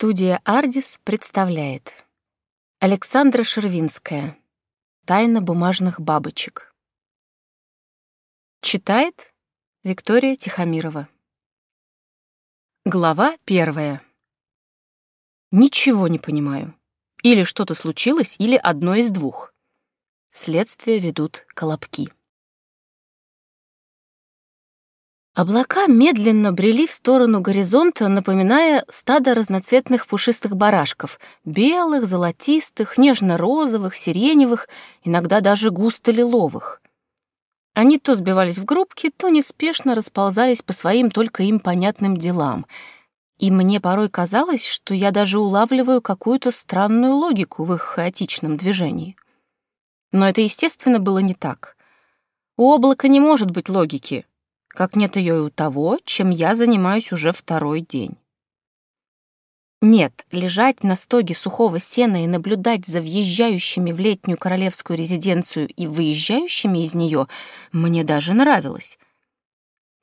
Студия «Ардис» представляет Александра Шервинская «Тайна бумажных бабочек» Читает Виктория Тихомирова Глава первая Ничего не понимаю. Или что-то случилось, или одно из двух. Следствие ведут колобки. Облака медленно брели в сторону горизонта, напоминая стадо разноцветных пушистых барашков — белых, золотистых, нежно-розовых, сиреневых, иногда даже густо-лиловых. Они то сбивались в группки, то неспешно расползались по своим только им понятным делам. И мне порой казалось, что я даже улавливаю какую-то странную логику в их хаотичном движении. Но это, естественно, было не так. У облака не может быть логики, как нет ее и у того, чем я занимаюсь уже второй день. Нет, лежать на стоге сухого сена и наблюдать за въезжающими в летнюю королевскую резиденцию и выезжающими из нее мне даже нравилось.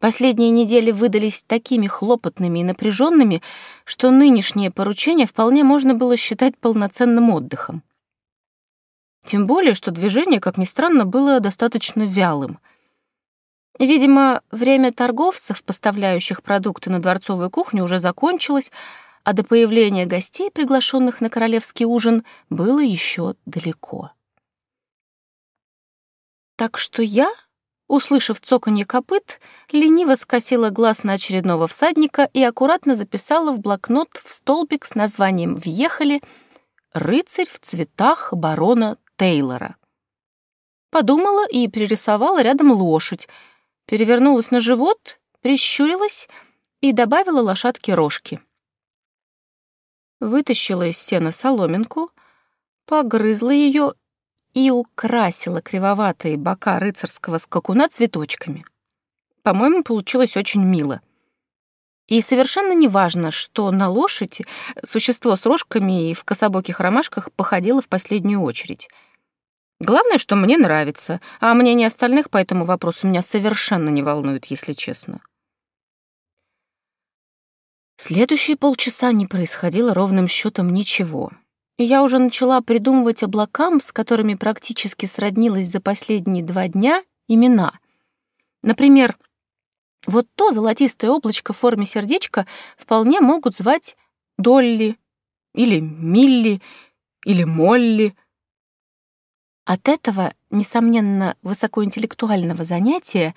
Последние недели выдались такими хлопотными и напряженными, что нынешнее поручение вполне можно было считать полноценным отдыхом. Тем более, что движение, как ни странно, было достаточно вялым — Видимо, время торговцев, поставляющих продукты на дворцовую кухню, уже закончилось, а до появления гостей, приглашенных на королевский ужин, было еще далеко. Так что я, услышав цоканье копыт, лениво скосила глаз на очередного всадника и аккуратно записала в блокнот в столбик с названием «Въехали» «Рыцарь в цветах барона Тейлора». Подумала и пририсовала рядом лошадь, перевернулась на живот, прищурилась и добавила лошадке рожки. Вытащила из сена соломинку, погрызла ее и украсила кривоватые бока рыцарского скакуна цветочками. По-моему, получилось очень мило. И совершенно неважно, что на лошади существо с рожками и в кособоких ромашках походило в последнюю очередь — Главное, что мне нравится, а мнение остальных по этому вопросу меня совершенно не волнует, если честно. Следующие полчаса не происходило ровным счетом ничего. И я уже начала придумывать облакам, с которыми практически сроднилась за последние два дня, имена. Например, вот то золотистое облачко в форме сердечка вполне могут звать Долли или Милли или Молли — от этого, несомненно, высокоинтеллектуального занятия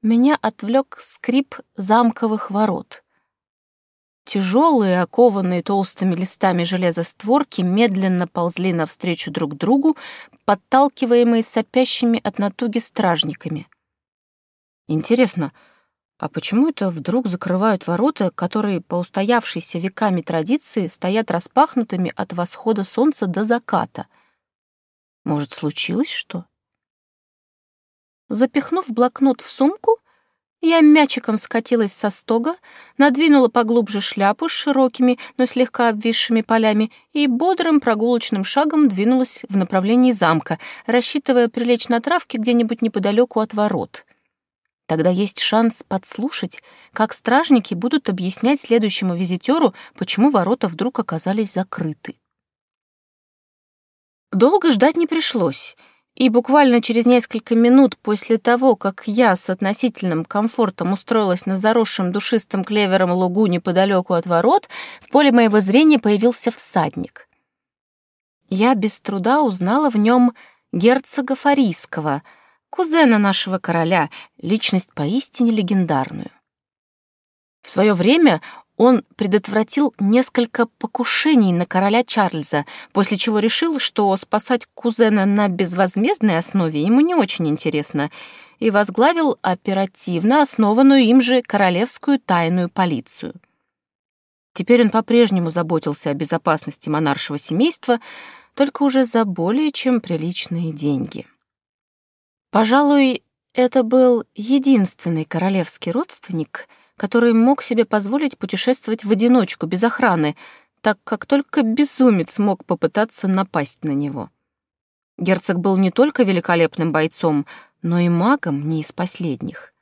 меня отвлек скрип замковых ворот. Тяжелые, окованные толстыми листами железа створки медленно ползли навстречу друг другу, подталкиваемые сопящими от натуги стражниками. Интересно, а почему это вдруг закрывают ворота, которые по устоявшейся веками традиции стоят распахнутыми от восхода солнца до заката — может, случилось что? Запихнув блокнот в сумку, я мячиком скатилась со стога, надвинула поглубже шляпу с широкими, но слегка обвисшими полями и бодрым прогулочным шагом двинулась в направлении замка, рассчитывая прилечь на травке где-нибудь неподалеку от ворот. Тогда есть шанс подслушать, как стражники будут объяснять следующему визитеру, почему ворота вдруг оказались закрыты. Долго ждать не пришлось, и буквально через несколько минут после того, как я с относительным комфортом устроилась на заросшем душистым клевером лугу неподалеку от ворот, в поле моего зрения появился всадник. Я без труда узнала в нем герцога Фарийского, кузена нашего короля, личность поистине легендарную. В свое время он предотвратил несколько покушений на короля Чарльза, после чего решил, что спасать кузена на безвозмездной основе ему не очень интересно, и возглавил оперативно основанную им же королевскую тайную полицию. Теперь он по-прежнему заботился о безопасности монаршего семейства, только уже за более чем приличные деньги. Пожалуй, это был единственный королевский родственник — который мог себе позволить путешествовать в одиночку, без охраны, так как только безумец мог попытаться напасть на него. Герцог был не только великолепным бойцом, но и магом не из последних.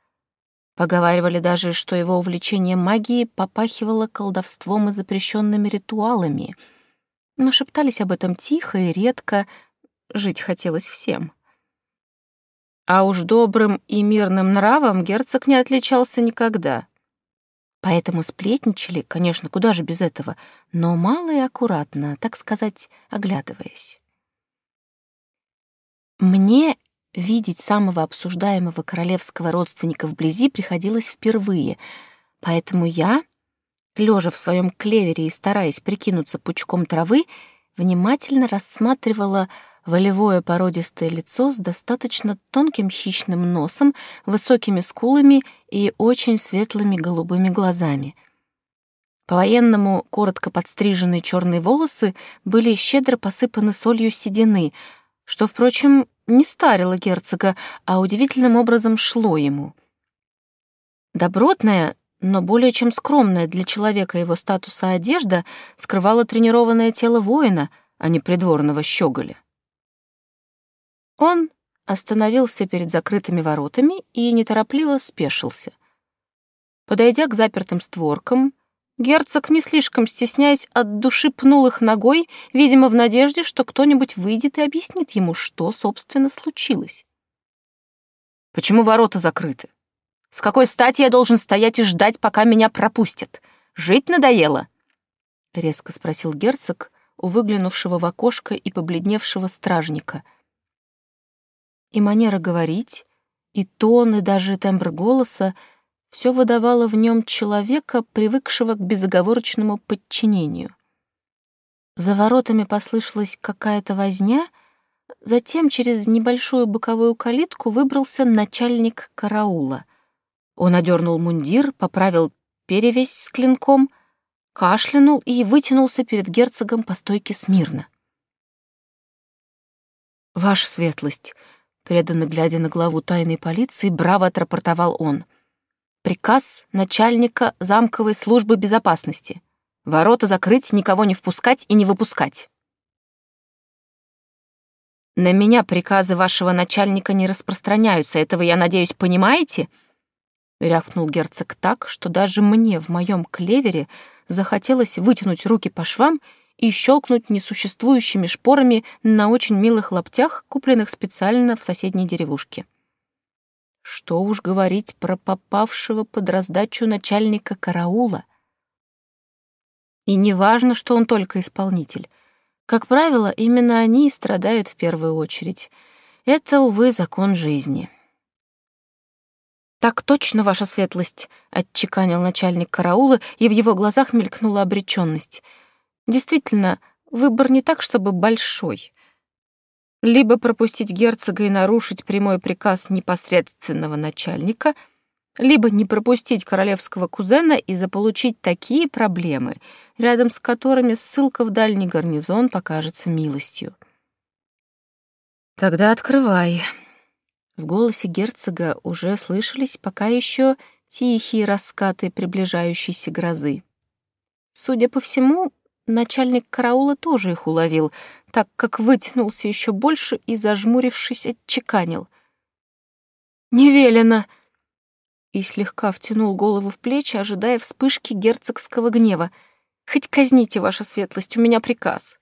Поговаривали даже, что его увлечение магией попахивало колдовством и запрещенными ритуалами. Но шептались об этом тихо и редко, жить хотелось всем. А уж добрым и мирным нравом герцог не отличался никогда. Поэтому сплетничали, конечно, куда же без этого, но мало и аккуратно, так сказать, оглядываясь. Мне видеть самого обсуждаемого королевского родственника вблизи приходилось впервые, поэтому я, лежа в своем клевере и стараясь прикинуться пучком травы, внимательно рассматривала волевое породистое лицо с достаточно тонким хищным носом, высокими скулами и очень светлыми голубыми глазами. По-военному коротко подстриженные черные волосы были щедро посыпаны солью седины, что, впрочем, не старило герцога, а удивительным образом шло ему. Добротная, но более чем скромная для человека его статуса одежда скрывала тренированное тело воина, а не придворного щеголя. Он остановился перед закрытыми воротами и неторопливо спешился. Подойдя к запертым створкам, герцог, не слишком стесняясь, от души пнул их ногой, видимо, в надежде, что кто-нибудь выйдет и объяснит ему, что, собственно, случилось. «Почему ворота закрыты? С какой стати я должен стоять и ждать, пока меня пропустят? Жить надоело?» — резко спросил герцог у выглянувшего в окошко и побледневшего стражника — и манера говорить, и тон, и даже тембр голоса все выдавало в нем человека, привыкшего к безоговорочному подчинению. За воротами послышалась какая-то возня, затем через небольшую боковую калитку выбрался начальник караула. Он одернул мундир, поправил перевязь с клинком, кашлянул и вытянулся перед герцогом по стойке смирно. «Ваша светлость!» Преданно глядя на главу тайной полиции, браво отрапортовал он. Приказ начальника замковой службы безопасности. Ворота закрыть, никого не впускать и не выпускать. На меня приказы вашего начальника не распространяются, этого, я надеюсь, понимаете? Рявкнул герцог так, что даже мне в моем клевере захотелось вытянуть руки по швам и щелкнуть несуществующими шпорами на очень милых лаптях, купленных специально в соседней деревушке. Что уж говорить про попавшего под раздачу начальника караула. И не важно, что он только исполнитель. Как правило, именно они и страдают в первую очередь. Это, увы, закон жизни. «Так точно, ваша светлость», — отчеканил начальник караула, и в его глазах мелькнула обречённость — Действительно, выбор не так, чтобы большой. Либо пропустить герцога и нарушить прямой приказ непосредственного начальника, либо не пропустить королевского кузена и заполучить такие проблемы, рядом с которыми ссылка в дальний гарнизон покажется милостью. «Тогда открывай». В голосе герцога уже слышались пока еще тихие раскаты приближающейся грозы. Судя по всему, Начальник караула тоже их уловил, так как вытянулся еще больше и, зажмурившись, отчеканил. «Не велено!» И слегка втянул голову в плечи, ожидая вспышки герцогского гнева. «Хоть казните, ваша светлость, у меня приказ».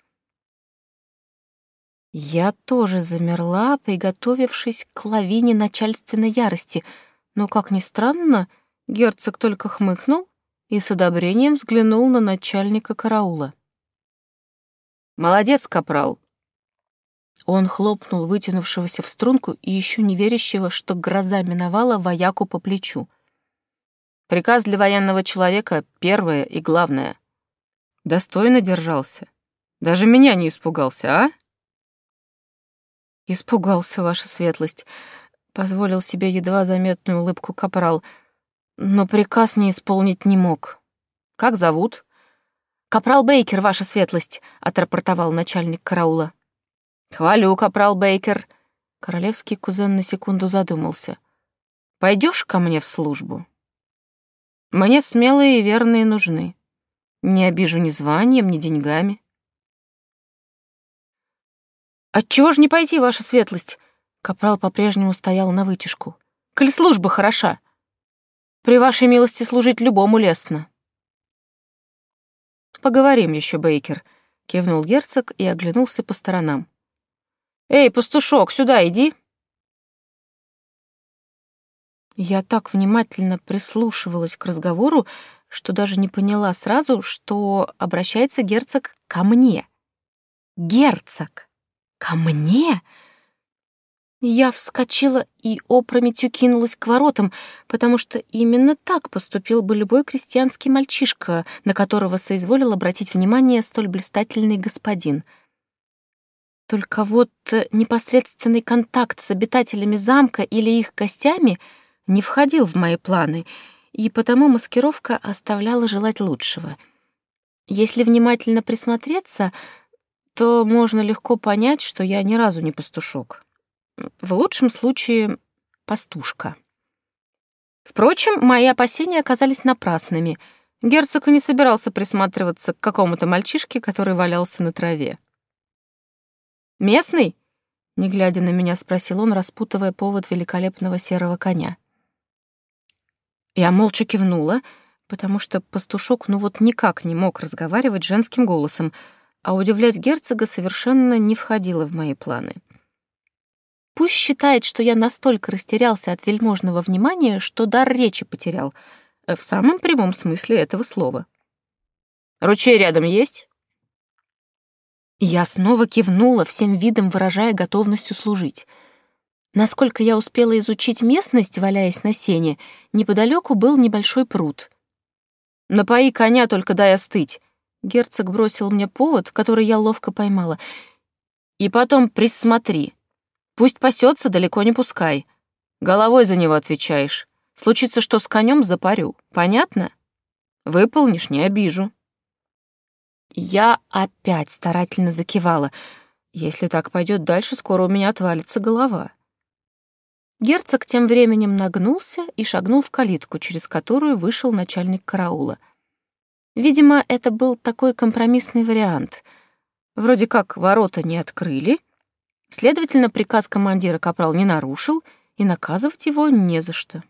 Я тоже замерла, приготовившись к лавине начальственной ярости, но, как ни странно, герцог только хмыкнул и с одобрением взглянул на начальника караула. «Молодец, капрал!» Он хлопнул вытянувшегося в струнку и еще не верящего, что гроза миновала вояку по плечу. Приказ для военного человека — первое и главное. Достойно держался. Даже меня не испугался, а? Испугался, ваша светлость. Позволил себе едва заметную улыбку капрал — но приказ не исполнить не мог. «Как зовут?» «Капрал Бейкер, ваша светлость», — отрапортовал начальник караула. «Хвалю, капрал Бейкер». Королевский кузен на секунду задумался. Пойдешь ко мне в службу?» «Мне смелые и верные нужны. Не обижу ни званием, ни деньгами». «Отчего ж не пойти, ваша светлость?» Капрал по-прежнему стоял на вытяжку. «Коль служба хороша!» При вашей милости служить любому лестно. Поговорим еще, Бейкер, кивнул герцог и оглянулся по сторонам. Эй, пастушок, сюда иди. Я так внимательно прислушивалась к разговору, что даже не поняла сразу, что обращается герцог ко мне. Герцог! Ко мне? Я вскочила и опрометью кинулась к воротам, потому что именно так поступил бы любой крестьянский мальчишка, на которого соизволил обратить внимание столь блистательный господин. Только вот э, непосредственный контакт с обитателями замка или их гостями не входил в мои планы, и потому маскировка оставляла желать лучшего. Если внимательно присмотреться, то можно легко понять, что я ни разу не пастушок. В лучшем случае пастушка. Впрочем, мои опасения оказались напрасными. Герцог и не собирался присматриваться к какому-то мальчишке, который валялся на траве. «Местный?» — не глядя на меня, спросил он, распутывая повод великолепного серого коня. Я молча кивнула, потому что пастушок ну вот никак не мог разговаривать женским голосом, а удивлять герцога совершенно не входило в мои планы. Пусть считает, что я настолько растерялся от вельможного внимания, что дар речи потерял, э, в самом прямом смысле этого слова. «Ручей рядом есть?» Я снова кивнула, всем видом выражая готовность услужить. Насколько я успела изучить местность, валяясь на сене, неподалеку был небольшой пруд. «Напои коня, только дай остыть!» Герцог бросил мне повод, который я ловко поймала. «И потом присмотри, Пусть пасется, далеко не пускай. Головой за него отвечаешь. Случится, что с конем запарю. Понятно? Выполнишь, не обижу. Я опять старательно закивала. Если так пойдет дальше, скоро у меня отвалится голова. Герцог тем временем нагнулся и шагнул в калитку, через которую вышел начальник караула. Видимо, это был такой компромиссный вариант. Вроде как ворота не открыли, Следовательно, приказ командира Капрал не нарушил, и наказывать его не за что.